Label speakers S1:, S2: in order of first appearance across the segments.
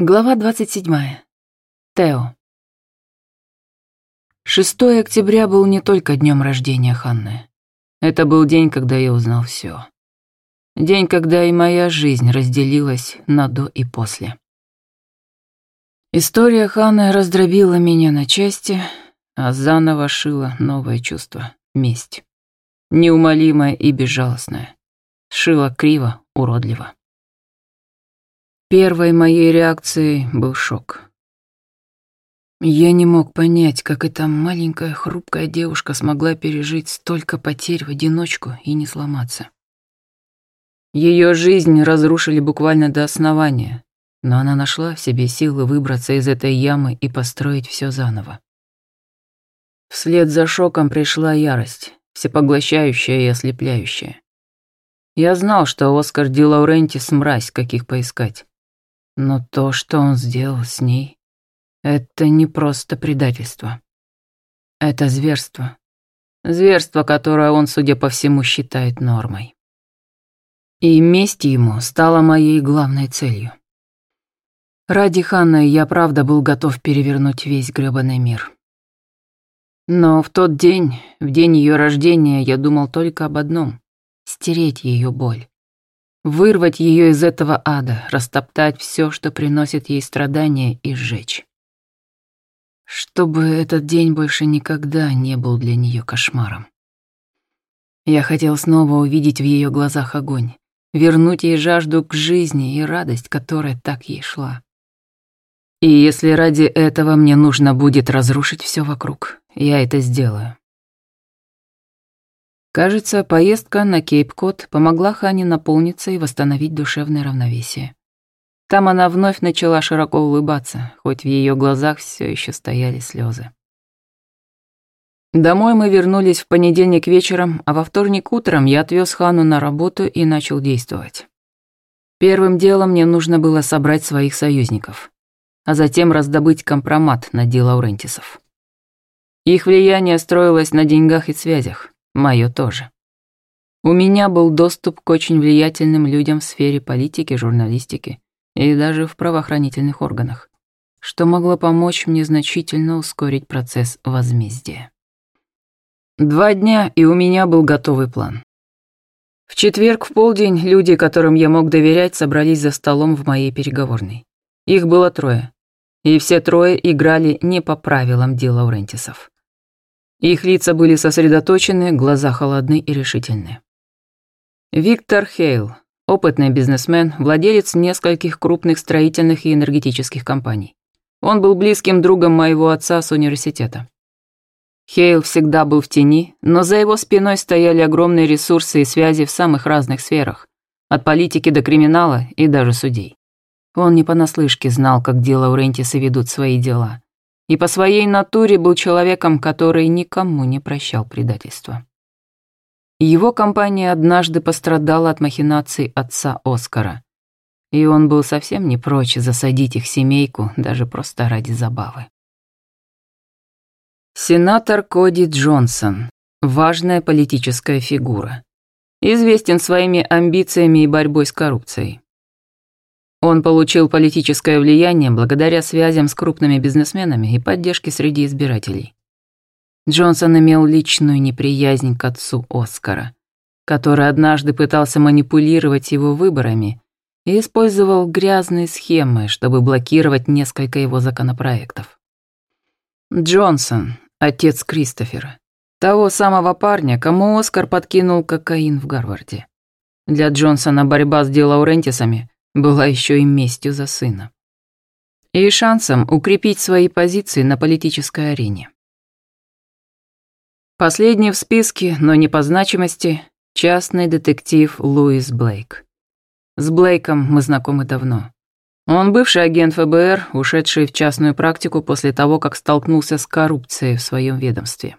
S1: Глава 27. Тео. 6 октября был не только днем рождения Ханны. Это был день, когда я узнал все. День, когда и моя жизнь разделилась на до и после. История Ханны раздробила меня на части, а заново шила новое чувство — месть. Неумолимое и безжалостное. Шила криво, уродливо. Первой моей реакцией был шок. Я не мог понять, как эта маленькая хрупкая девушка смогла пережить столько потерь в одиночку и не сломаться. Ее жизнь разрушили буквально до основания, но она нашла в себе силы выбраться из этой ямы и построить все заново. Вслед за шоком пришла ярость, всепоглощающая и ослепляющая. Я знал, что Оскар Ди Лаурентис мразь, каких поискать. Но то, что он сделал с ней, это не просто предательство. Это зверство. Зверство, которое он, судя по всему, считает нормой. И месть ему стала моей главной целью. Ради Ханны я правда был готов перевернуть весь грёбаный мир. Но в тот день, в день ее рождения, я думал только об одном — стереть ее боль. Вырвать ее из этого ада, растоптать все, что приносит ей страдания, и сжечь. Чтобы этот день больше никогда не был для нее кошмаром. Я хотел снова увидеть в ее глазах огонь, вернуть ей жажду к жизни и радость, которая так ей шла. И если ради этого мне нужно будет разрушить все вокруг, я это сделаю. Кажется, поездка на Кейп-Кот помогла Хане наполниться и восстановить душевное равновесие. Там она вновь начала широко улыбаться, хоть в ее глазах все еще стояли слезы. Домой мы вернулись в понедельник вечером, а во вторник утром я отвез Хану на работу и начал действовать. Первым делом мне нужно было собрать своих союзников, а затем раздобыть компромат на Ди Лаурентисов. Их влияние строилось на деньгах и связях. Мое тоже. У меня был доступ к очень влиятельным людям в сфере политики, журналистики и даже в правоохранительных органах, что могло помочь мне значительно ускорить процесс возмездия. Два дня, и у меня был готовый план. В четверг в полдень люди, которым я мог доверять, собрались за столом в моей переговорной. Их было трое, и все трое играли не по правилам дела Лаурентисов. Их лица были сосредоточены, глаза холодны и решительны. Виктор Хейл, опытный бизнесмен, владелец нескольких крупных строительных и энергетических компаний. Он был близким другом моего отца с университета. Хейл всегда был в тени, но за его спиной стояли огромные ресурсы и связи в самых разных сферах, от политики до криминала и даже судей. Он не понаслышке знал, как дела Урентисы ведут свои дела, и по своей натуре был человеком, который никому не прощал предательства. Его компания однажды пострадала от махинаций отца Оскара, и он был совсем не прочь засадить их семейку даже просто ради забавы. Сенатор Коди Джонсон – важная политическая фигура. Известен своими амбициями и борьбой с коррупцией. Он получил политическое влияние благодаря связям с крупными бизнесменами и поддержке среди избирателей. Джонсон имел личную неприязнь к отцу Оскара, который однажды пытался манипулировать его выборами и использовал грязные схемы, чтобы блокировать несколько его законопроектов. Джонсон, отец Кристофера, того самого парня, кому Оскар подкинул кокаин в Гарварде. Для Джонсона борьба с Дилаурентисами была еще и местью за сына. И шансом укрепить свои позиции на политической арене. Последний в списке, но не по значимости, частный детектив Луис Блейк. С Блейком мы знакомы давно. Он бывший агент ФБР, ушедший в частную практику после того, как столкнулся с коррупцией в своем ведомстве.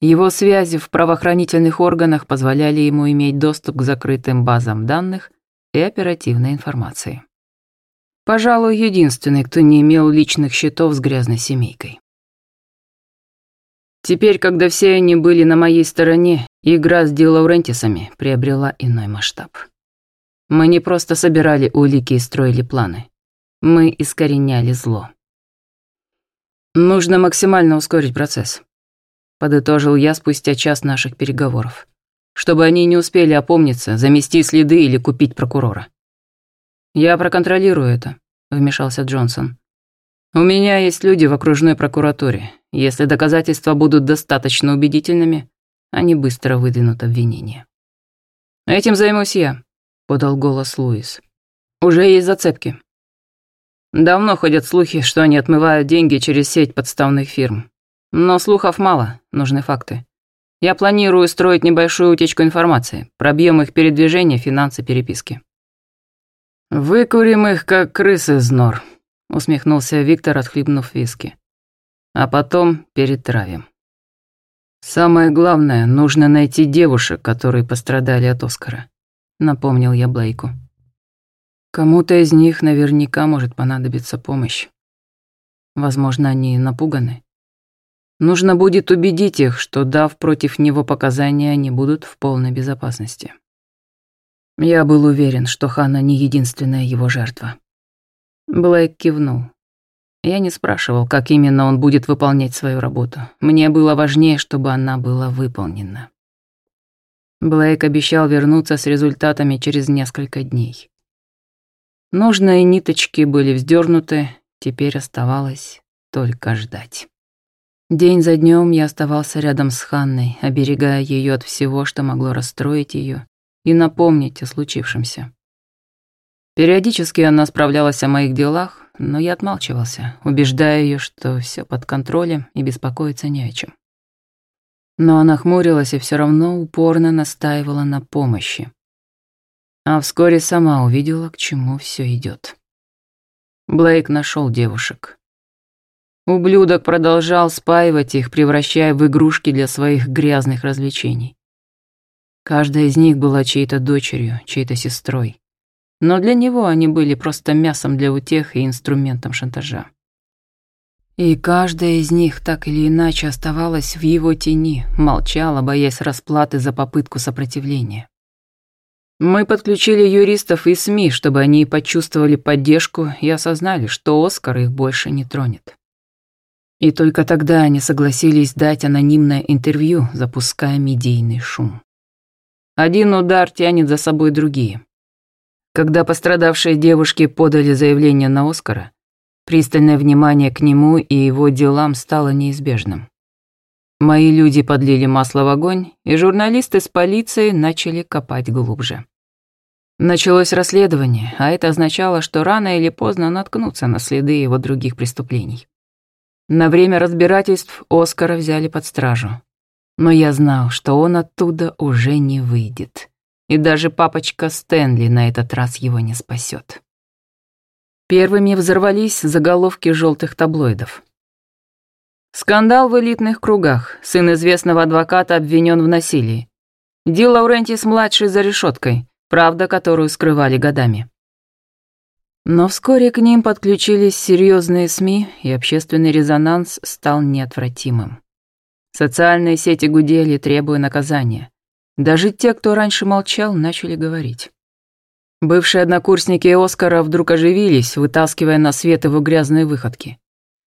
S1: Его связи в правоохранительных органах позволяли ему иметь доступ к закрытым базам данных и оперативной информации. Пожалуй, единственный, кто не имел личных счетов с грязной семейкой. Теперь, когда все они были на моей стороне, игра с Ди Лаурентисами приобрела иной масштаб. Мы не просто собирали улики и строили планы. Мы искореняли зло. Нужно максимально ускорить процесс. Подытожил я спустя час наших переговоров. Чтобы они не успели опомниться, замести следы или купить прокурора. «Я проконтролирую это», — вмешался Джонсон. «У меня есть люди в окружной прокуратуре. Если доказательства будут достаточно убедительными, они быстро выдвинут обвинение». «Этим займусь я», — подал голос Луис. «Уже есть зацепки. Давно ходят слухи, что они отмывают деньги через сеть подставных фирм. Но слухов мало, нужны факты. Я планирую строить небольшую утечку информации, пробьем их передвижение, финансы, переписки. «Выкурим их, как крысы из нор», — усмехнулся Виктор, отхлебнув виски. «А потом перетравим. Самое главное, нужно найти девушек, которые пострадали от Оскара», — напомнил я Блейку. Кому-то из них наверняка может понадобиться помощь. Возможно, они напуганы. Нужно будет убедить их, что, дав против него показания, они будут в полной безопасности. Я был уверен, что Ханна не единственная его жертва. Блэк кивнул. Я не спрашивал, как именно он будет выполнять свою работу. Мне было важнее, чтобы она была выполнена. Блейк обещал вернуться с результатами через несколько дней. Нужные ниточки были вздернуты, теперь оставалось только ждать. День за днем я оставался рядом с Ханной, оберегая ее от всего, что могло расстроить ее и напомнить о случившемся. Периодически она справлялась о моих делах, но я отмалчивался, убеждая ее, что все под контролем и беспокоиться не о чем. Но она хмурилась и все равно упорно настаивала на помощи а вскоре сама увидела, к чему все идет. Блейк нашел девушек. Ублюдок продолжал спаивать их, превращая в игрушки для своих грязных развлечений. Каждая из них была чьей-то дочерью, чьей-то сестрой. Но для него они были просто мясом для утех и инструментом шантажа. И каждая из них так или иначе оставалась в его тени, молчала, боясь расплаты за попытку сопротивления. Мы подключили юристов и СМИ, чтобы они почувствовали поддержку и осознали, что Оскар их больше не тронет. И только тогда они согласились дать анонимное интервью, запуская медийный шум. Один удар тянет за собой другие. Когда пострадавшие девушки подали заявление на Оскара, пристальное внимание к нему и его делам стало неизбежным. Мои люди подлили масло в огонь, и журналисты с полицией начали копать глубже. Началось расследование, а это означало, что рано или поздно наткнутся на следы его других преступлений. На время разбирательств Оскара взяли под стражу. Но я знал, что он оттуда уже не выйдет. И даже папочка Стэнли на этот раз его не спасет. Первыми взорвались заголовки желтых таблоидов. Скандал в элитных кругах. Сын известного адвоката обвинен в насилии. Ди Лаурентис-младший за решеткой. Правда, которую скрывали годами. Но вскоре к ним подключились серьезные СМИ, и общественный резонанс стал неотвратимым. Социальные сети гудели, требуя наказания. Даже те, кто раньше молчал, начали говорить. Бывшие однокурсники Оскара вдруг оживились, вытаскивая на свет его грязные выходки.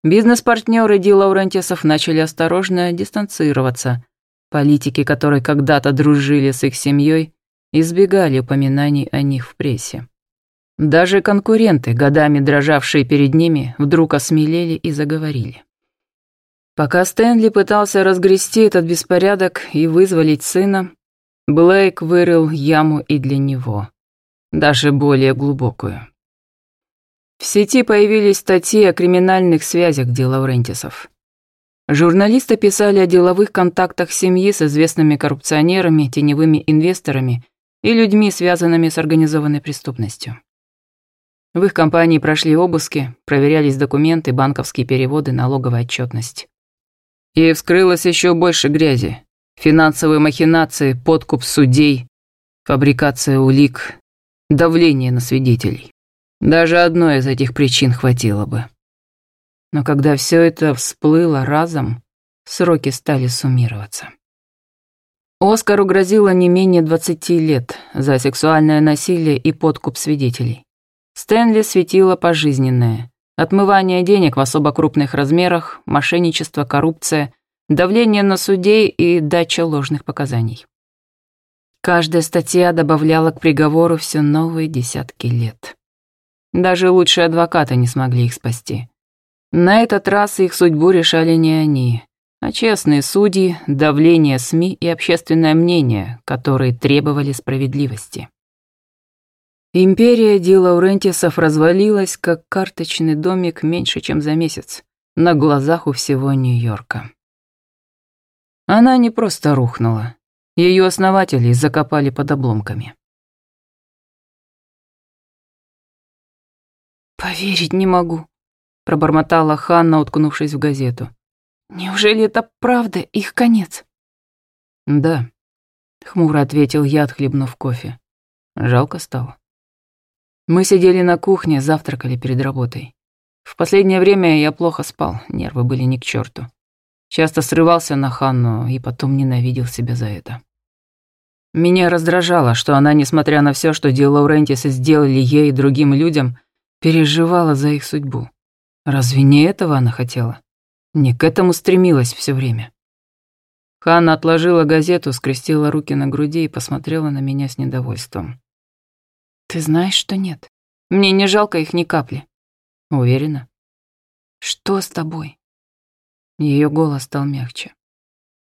S1: Бизнес-партнеры Ди Лаурентисов начали осторожно дистанцироваться. Политики, которые когда-то дружили с их семьей, избегали упоминаний о них в прессе. Даже конкуренты, годами дрожавшие перед ними, вдруг осмелели и заговорили. Пока Стэнли пытался разгрести этот беспорядок и вызволить сына, Блейк вырыл яму и для него, даже более глубокую. В сети появились статьи о криминальных связях Ди Лаурентисов. Журналисты писали о деловых контактах семьи с известными коррупционерами, теневыми инвесторами и людьми, связанными с организованной преступностью. В их компании прошли обыски, проверялись документы, банковские переводы, налоговая отчетность. И вскрылось еще больше грязи. Финансовые махинации, подкуп судей, фабрикация улик, давление на свидетелей. Даже одной из этих причин хватило бы. Но когда все это всплыло разом, сроки стали суммироваться. Оскару грозило не менее 20 лет за сексуальное насилие и подкуп свидетелей. Стэнли светило пожизненное. Отмывание денег в особо крупных размерах, мошенничество, коррупция, давление на судей и дача ложных показаний. Каждая статья добавляла к приговору все новые десятки лет. Даже лучшие адвокаты не смогли их спасти. На этот раз их судьбу решали не они, а честные судьи, давление СМИ и общественное мнение, которые требовали справедливости. Империя Ди Лаурентисов развалилась, как карточный домик меньше, чем за месяц, на глазах у всего Нью-Йорка. Она не просто рухнула. Ее основатели закопали под обломками.
S2: «Поверить не могу», — пробормотала Ханна, уткнувшись в газету. «Неужели это правда их конец?»
S1: «Да», — хмуро ответил я, отхлебнув кофе. Жалко стало. Мы сидели на кухне, завтракали перед работой. В последнее время я плохо спал, нервы были ни к черту. Часто срывался на Ханну и потом ненавидел себя за это. Меня раздражало, что она, несмотря на все, что Ди Лаурентисы сделали ей и другим людям, переживала за их судьбу. Разве не этого она хотела? Не к этому стремилась все время. Ханна отложила газету, скрестила руки на груди и посмотрела на меня с недовольством.
S2: «Ты знаешь, что нет. Мне не жалко их ни капли».
S1: «Уверена?»
S2: «Что с тобой?»
S1: Ее голос стал мягче.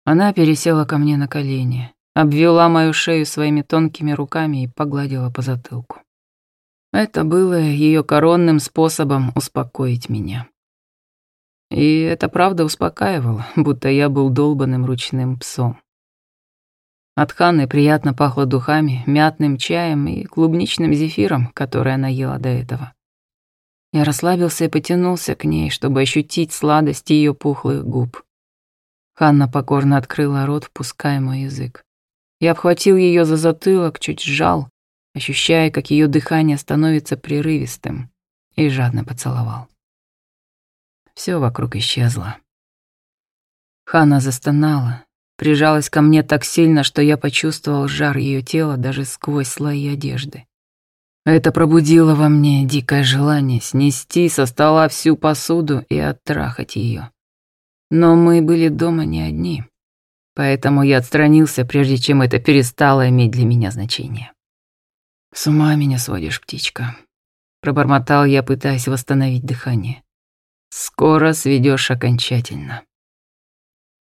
S1: Она пересела ко мне на колени, обвела мою шею своими тонкими руками и погладила по затылку. Это было ее коронным способом успокоить меня. И это правда успокаивало, будто я был долбанным ручным псом. От Ханны приятно пахло духами, мятным чаем и клубничным зефиром, который она ела до этого. Я расслабился и потянулся к ней, чтобы ощутить сладость ее пухлых губ. Ханна покорно открыла рот, впуская мой язык. Я обхватил ее за затылок, чуть сжал, ощущая, как ее дыхание становится прерывистым, и жадно поцеловал. Все вокруг исчезло. Хана застонала, прижалась ко мне так сильно, что я почувствовал жар ее тела даже сквозь слои одежды. Это пробудило во мне дикое желание снести со стола всю посуду и оттрахать ее. Но мы были дома не одни, поэтому я отстранился, прежде чем это перестало иметь для меня значение. «С ума меня сводишь, птичка», — пробормотал я, пытаясь восстановить дыхание. «Скоро сведешь окончательно».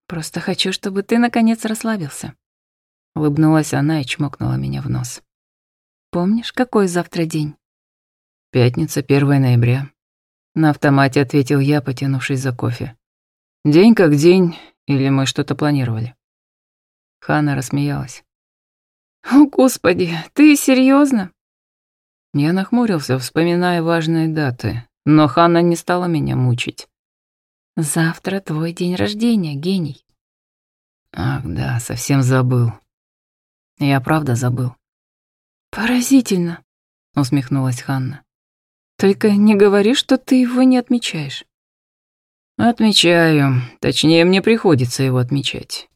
S2: «Просто хочу, чтобы ты, наконец, расслабился», — улыбнулась она и чмокнула меня в нос. «Помнишь, какой завтра день?»
S1: «Пятница, 1 ноября», — на автомате ответил я, потянувшись за кофе. «День как день, или мы что-то планировали?» Хана рассмеялась.
S2: «О, Господи, ты серьезно?
S1: Я нахмурился, вспоминая важные даты, но Ханна не стала меня мучить.
S2: «Завтра твой день рождения, гений».
S1: Ах да, совсем забыл. Я правда забыл.
S2: «Поразительно», — усмехнулась Ханна. «Только не говори, что ты его не отмечаешь».
S1: «Отмечаю. Точнее, мне приходится его отмечать.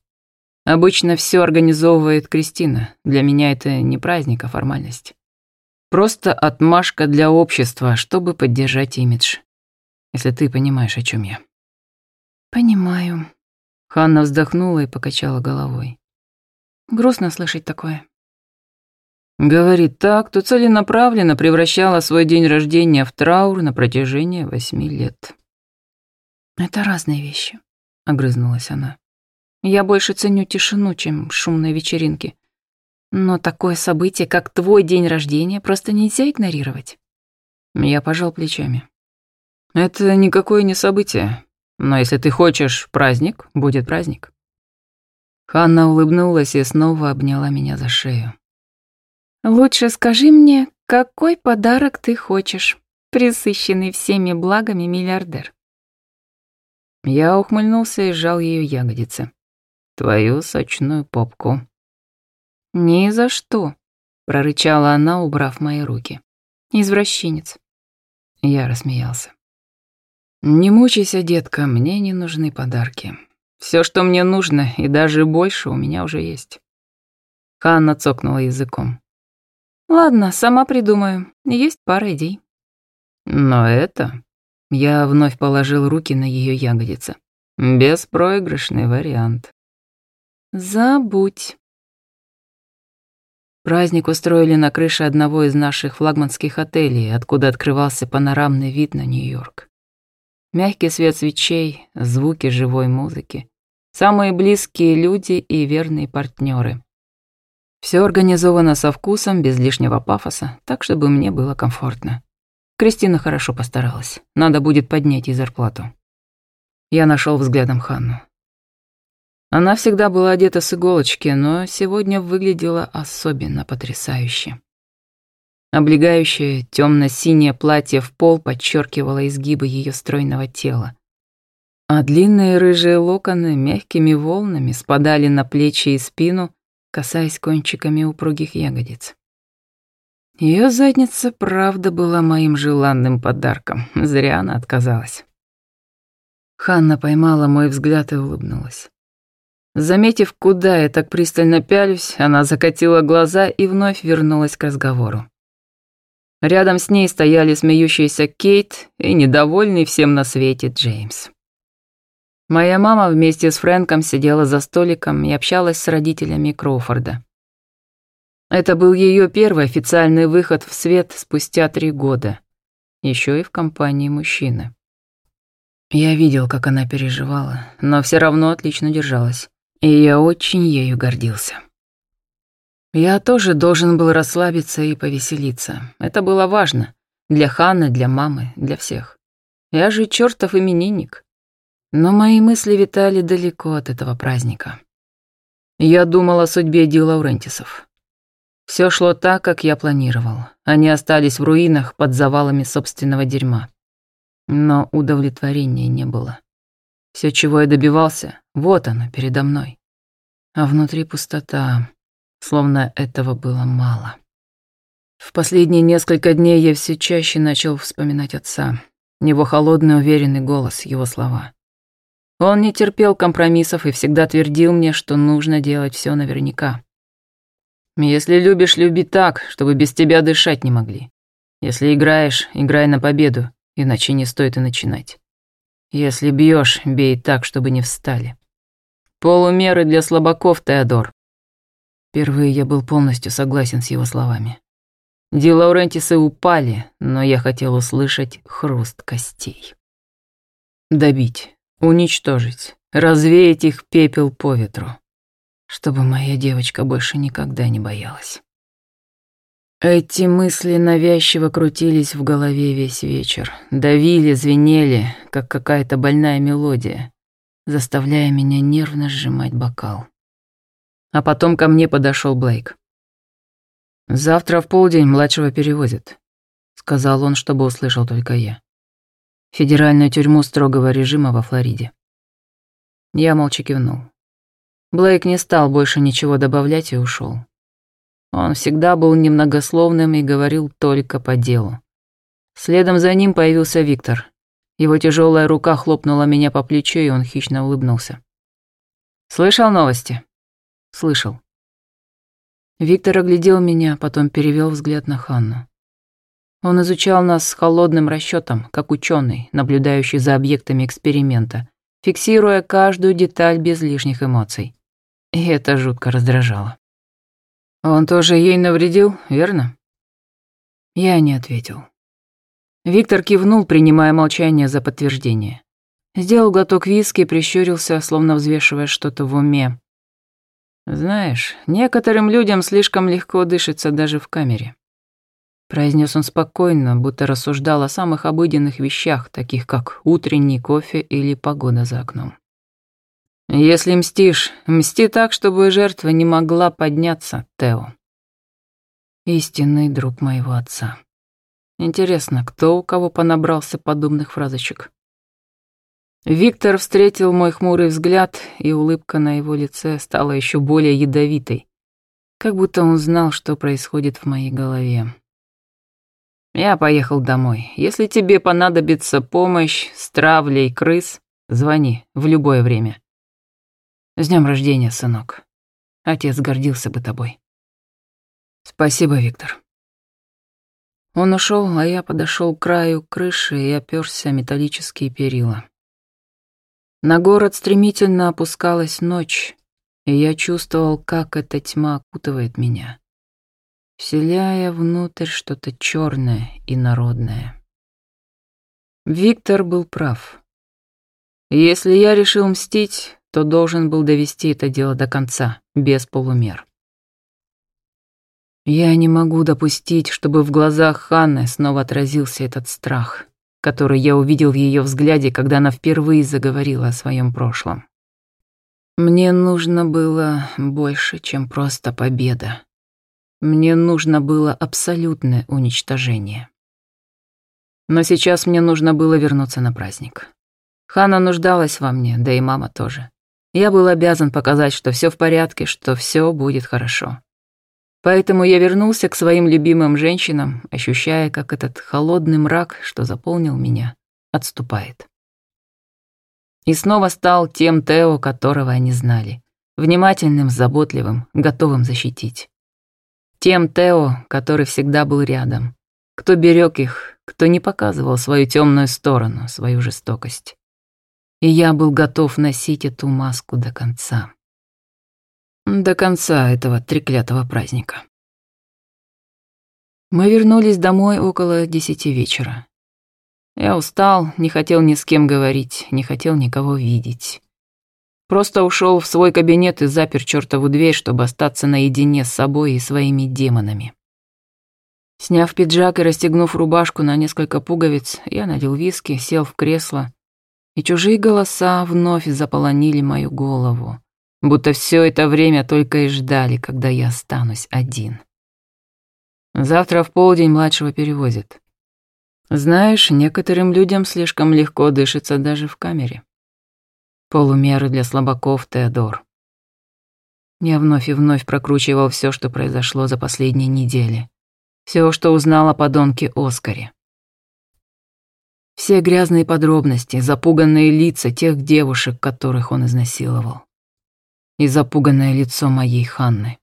S1: Обычно все организовывает Кристина. Для меня это не праздник, а формальность. Просто отмашка для общества, чтобы поддержать имидж. Если ты понимаешь, о чем я.
S2: Понимаю.
S1: Ханна вздохнула и покачала головой.
S2: Грустно слышать такое.
S1: Говорит так, то целенаправленно превращала свой день рождения в траур на протяжении восьми лет.
S2: «Это разные вещи», — огрызнулась она. Я больше ценю тишину, чем шумные вечеринки. Но такое событие, как твой день рождения, просто нельзя игнорировать.
S1: Я пожал плечами. Это никакое не событие. Но если ты хочешь праздник, будет праздник. Ханна улыбнулась и снова обняла меня за шею.
S2: «Лучше скажи мне, какой подарок ты хочешь, присыщенный всеми благами миллиардер?»
S1: Я ухмыльнулся и сжал ее ягодицы твою сочную попку».
S2: «Ни за что», — прорычала она, убрав мои руки. «Извращенец».
S1: Я рассмеялся. «Не мучайся, детка, мне не нужны подарки. Все, что мне нужно, и даже больше, у меня уже есть». Ханна цокнула языком.
S2: «Ладно, сама придумаю. Есть пара идей».
S1: Но это... Я вновь положил руки на ее ягодицы. Беспроигрышный вариант.
S2: Забудь.
S1: Праздник устроили на крыше одного из наших флагманских отелей, откуда открывался панорамный вид на Нью-Йорк. Мягкий свет свечей, звуки живой музыки. Самые близкие люди и верные партнеры. Все организовано со вкусом, без лишнего пафоса, так, чтобы мне было комфортно. Кристина хорошо постаралась. Надо будет поднять ей зарплату. Я нашел взглядом Ханну. Она всегда была одета с иголочки, но сегодня выглядела особенно потрясающе. Облегающее темно-синее платье в пол подчеркивало изгибы ее стройного тела. А длинные рыжие локоны мягкими волнами спадали на плечи и спину, касаясь кончиками упругих ягодиц. Ее задница, правда, была моим желанным подарком. Зря она отказалась. Ханна поймала мой взгляд и улыбнулась. Заметив, куда я так пристально пялюсь, она закатила глаза и вновь вернулась к разговору. Рядом с ней стояли смеющийся Кейт и недовольный всем на свете Джеймс. Моя мама вместе с Фрэнком сидела за столиком и общалась с родителями Кроуфорда. Это был ее первый официальный выход в свет спустя три года, еще и в компании мужчины. Я видел, как она переживала, но все равно отлично держалась и я очень ею гордился. Я тоже должен был расслабиться и повеселиться. Это было важно. Для Ханны, для мамы, для всех. Я же чертов именинник. Но мои мысли витали далеко от этого праздника. Я думал о судьбе Ди Лаурентисов. Все шло так, как я планировал. Они остались в руинах под завалами собственного дерьма. Но удовлетворения не было. Все, чего я добивался, вот оно, передо мной. А внутри пустота, словно этого было мало. В последние несколько дней я все чаще начал вспоминать отца. Его холодный, уверенный голос, его слова. Он не терпел компромиссов и всегда твердил мне, что нужно делать все наверняка. Если любишь, люби так, чтобы без тебя дышать не могли. Если играешь, играй на победу, иначе не стоит и начинать. Если бьешь, бей так, чтобы не встали. Полумеры для слабаков, Теодор. Впервые я был полностью согласен с его словами. Ди Лаурентисы упали, но я хотел услышать хруст костей. Добить, уничтожить, развеять их пепел по ветру, чтобы моя девочка больше никогда не боялась. Эти мысли навязчиво крутились в голове весь вечер, давили, звенели, как какая-то больная мелодия, заставляя меня нервно сжимать бокал. А потом ко мне подошел Блейк. «Завтра в полдень младшего перевозят», — сказал он, чтобы услышал только я. «Федеральную тюрьму строгого режима во Флориде». Я молча кивнул. Блейк не стал больше ничего добавлять и ушел. Он всегда был немногословным и говорил только по делу. Следом за ним появился Виктор. Его тяжелая рука хлопнула меня по плечу, и он хищно улыбнулся. «Слышал новости?» «Слышал». Виктор оглядел меня, потом перевел взгляд на Ханну. Он изучал нас с холодным расчетом, как ученый, наблюдающий за объектами эксперимента, фиксируя каждую деталь без лишних эмоций. И это жутко раздражало. Он тоже ей навредил, верно? Я не ответил. Виктор кивнул, принимая молчание за подтверждение. Сделал глоток виски, прищурился, словно взвешивая что-то в уме. «Знаешь, некоторым людям слишком легко дышится даже в камере», произнес он спокойно, будто рассуждал о самых обыденных вещах, таких как утренний кофе или погода за окном. Если мстишь, мсти так, чтобы жертва не могла подняться, Тео. Истинный друг моего отца. Интересно, кто у кого понабрался подобных фразочек? Виктор встретил мой хмурый взгляд, и улыбка на его лице стала еще более ядовитой, как будто он знал, что происходит в моей голове. Я поехал домой. Если тебе понадобится помощь с травлей крыс, звони в любое время. С днем рождения, сынок. Отец гордился бы тобой. Спасибо, Виктор. Он ушел, а я подошел к краю крыши и оперся металлические перила. На город стремительно опускалась ночь, и я чувствовал, как эта тьма окутывает меня, вселяя внутрь что-то черное и народное. Виктор был прав. Если я решил мстить, то должен был довести это дело до конца, без полумер. Я не могу допустить, чтобы в глазах Ханны снова отразился этот страх, который я увидел в ее взгляде, когда она впервые заговорила о своем прошлом. Мне нужно было больше, чем просто победа. Мне нужно было абсолютное уничтожение. Но сейчас мне нужно было вернуться на праздник. Хана нуждалась во мне, да и мама тоже. Я был обязан показать, что все в порядке, что все будет хорошо. Поэтому я вернулся к своим любимым женщинам, ощущая, как этот холодный мрак, что заполнил меня, отступает. И снова стал тем Тео, которого они знали. Внимательным, заботливым, готовым защитить. Тем Тео, который всегда был рядом. Кто берег их, кто не показывал свою темную сторону, свою жестокость. И я был готов носить эту маску до конца. До конца этого треклятого праздника. Мы вернулись домой около десяти вечера. Я устал, не хотел ни с кем говорить, не хотел никого видеть. Просто ушел в свой кабинет и запер чертову дверь, чтобы остаться наедине с собой и своими демонами. Сняв пиджак и расстегнув рубашку на несколько пуговиц, я надел виски, сел в кресло, и чужие голоса вновь заполонили мою голову будто все это время только и ждали, когда я останусь один. Завтра в полдень младшего перевозят. Знаешь, некоторым людям слишком легко дышится даже в камере. Полумеры для слабаков, Теодор. Я вновь и вновь прокручивал все, что произошло за последние недели. Все, что узнал о подонке Оскаре. Все грязные подробности, запуганные лица тех девушек, которых он изнасиловал и запуганное лицо моей Ханны.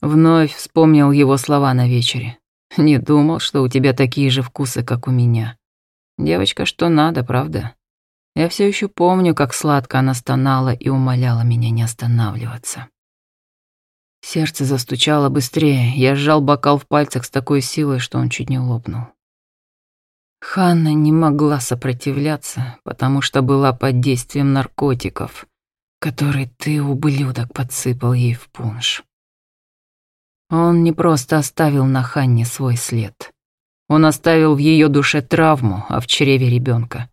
S1: Вновь вспомнил его слова на вечере. Не думал, что у тебя такие же вкусы, как у меня. Девочка, что надо, правда? Я все еще помню, как сладко она стонала и умоляла меня не останавливаться. Сердце застучало быстрее, я сжал бокал в пальцах с такой силой, что он чуть не лопнул. Ханна не могла сопротивляться, потому что была под действием наркотиков, который ты, ублюдок, подсыпал ей в пунш. Он не просто оставил на Ханне свой след. Он оставил в ее душе травму, а в чреве ребенка.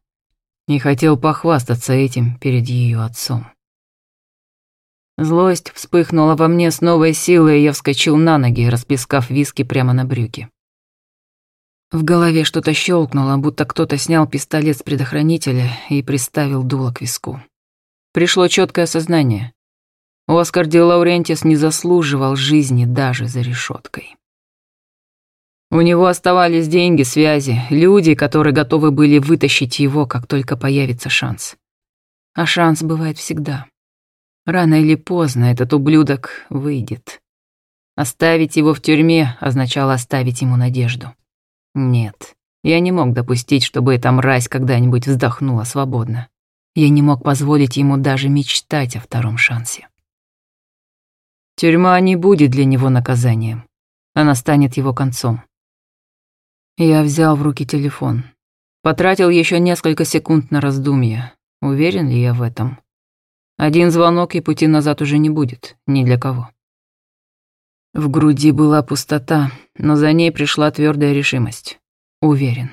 S1: И хотел похвастаться этим перед ее отцом. Злость вспыхнула во мне с новой силой, и я вскочил на ноги, расплескав виски прямо на брюки. В голове что-то щелкнуло, будто кто-то снял пистолет с предохранителя и приставил дуло к виску пришло четкое осознание. Оскар Ди Лаурентис не заслуживал жизни даже за решеткой. У него оставались деньги, связи, люди, которые готовы были вытащить его, как только появится шанс. А шанс бывает всегда. Рано или поздно этот ублюдок выйдет. Оставить его в тюрьме означало оставить ему надежду. Нет, я не мог допустить, чтобы эта мразь когда-нибудь вздохнула свободно. Я не мог позволить ему даже мечтать о втором шансе. Тюрьма не будет для него наказанием. Она станет его концом. Я взял в руки телефон. Потратил еще несколько секунд на раздумье. Уверен ли я в этом? Один звонок и пути назад уже не будет. Ни для кого. В груди была пустота, но за ней пришла твердая решимость. Уверен.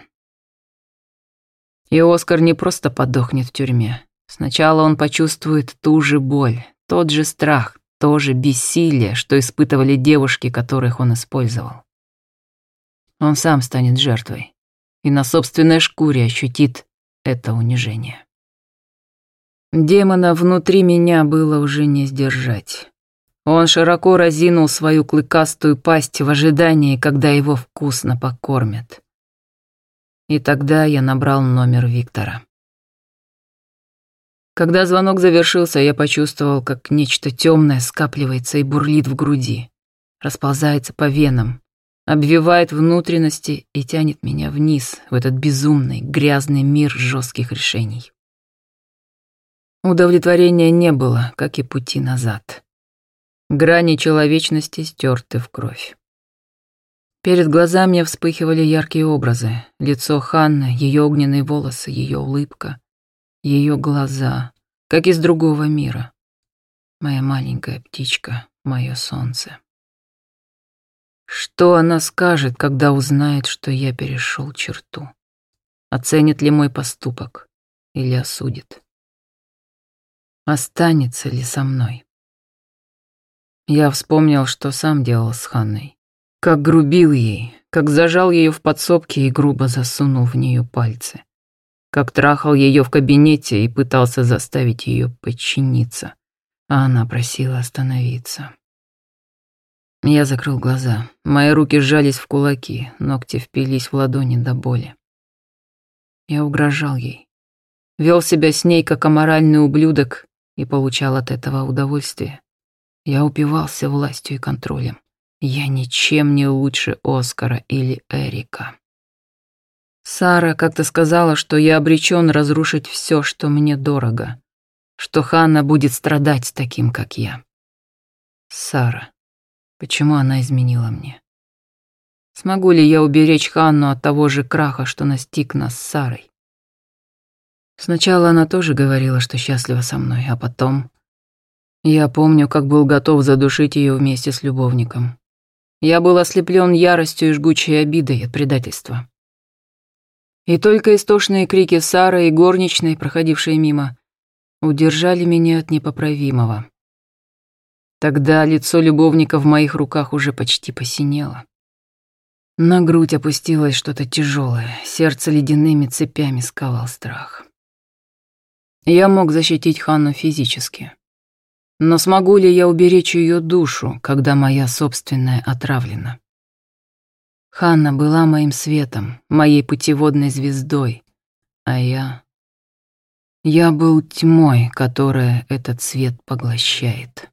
S1: И Оскар не просто подохнет в тюрьме. Сначала он почувствует ту же боль, тот же страх, то же бессилие, что испытывали девушки, которых он использовал. Он сам станет жертвой и на собственной шкуре ощутит это унижение. Демона внутри меня было уже не сдержать. Он широко разинул свою клыкастую пасть в ожидании, когда его вкусно покормят. И тогда я набрал номер Виктора. Когда звонок завершился, я почувствовал, как нечто темное скапливается и бурлит в груди, расползается по венам, обвивает внутренности и тянет меня вниз, в этот безумный, грязный мир жестких решений. Удовлетворения не было, как и пути назад. Грани человечности стерты в кровь. Перед глазами вспыхивали яркие образы. Лицо Ханны, ее огненные волосы, ее улыбка, ее глаза, как из другого мира. Моя маленькая птичка, мое солнце. Что она скажет, когда узнает, что я перешел черту? Оценит ли мой поступок или осудит? Останется ли со мной? Я вспомнил, что сам делал с Ханной. Как грубил ей, как зажал ее в подсобке и грубо засунул в нее пальцы. Как трахал ее в кабинете и пытался заставить ее подчиниться, а она просила остановиться. Я закрыл глаза. Мои руки сжались в кулаки, ногти впились в ладони до боли. Я угрожал ей. Вел себя с ней, как аморальный ублюдок, и получал от этого удовольствие. Я упивался властью и контролем. Я ничем не лучше Оскара или Эрика. Сара как-то сказала, что я обречен разрушить все, что мне дорого, что Ханна будет страдать таким, как я. Сара. Почему она изменила мне? Смогу ли я уберечь Ханну от того же краха, что настиг нас с Сарой? Сначала она тоже говорила, что счастлива со мной, а потом... Я помню, как был готов задушить ее вместе с любовником. Я был ослеплен яростью и жгучей обидой от предательства. И только истошные крики Сары и горничной, проходившие мимо, удержали меня от непоправимого. Тогда лицо любовника в моих руках уже почти посинело. На грудь опустилось что-то тяжелое, сердце ледяными цепями сковал страх. Я мог защитить Ханну физически. Но смогу ли я уберечь ее душу, когда моя собственная отравлена? Ханна была моим светом, моей путеводной звездой, а я... Я был тьмой, которая этот свет поглощает.